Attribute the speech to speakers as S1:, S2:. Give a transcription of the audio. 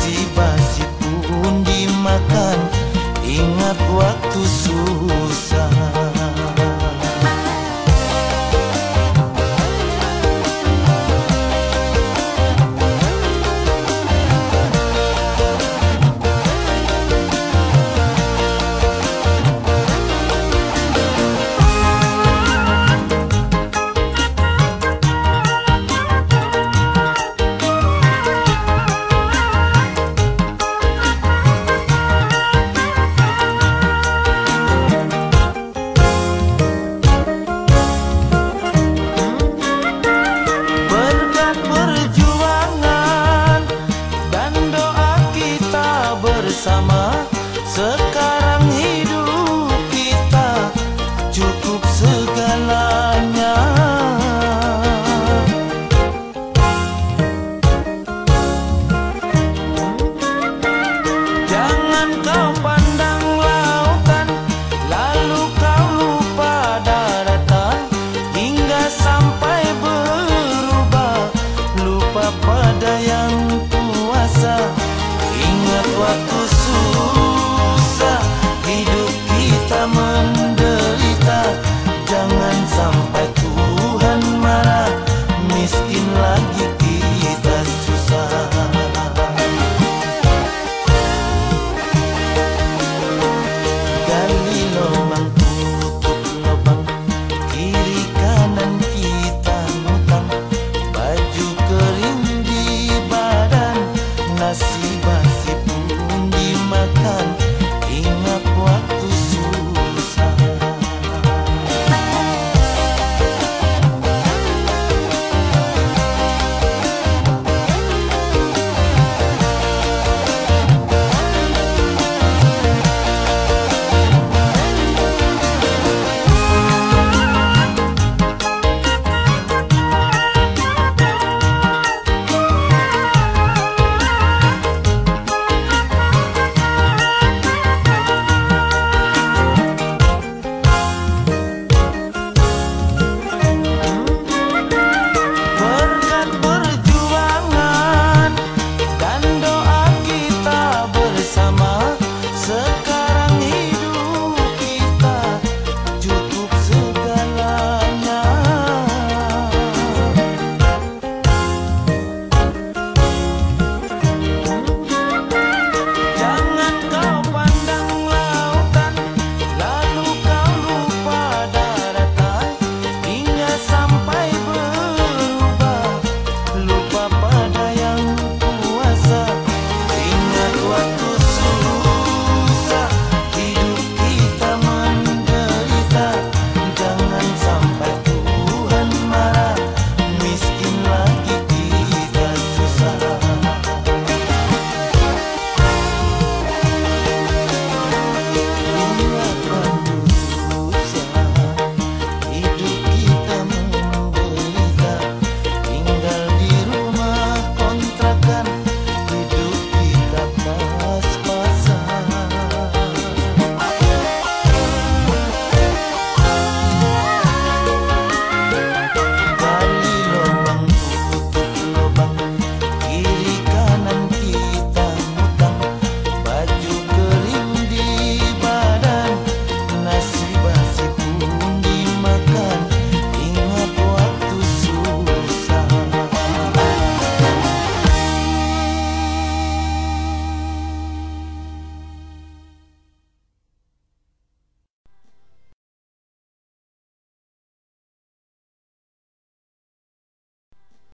S1: basi-basi pun dimakan Ingat waktu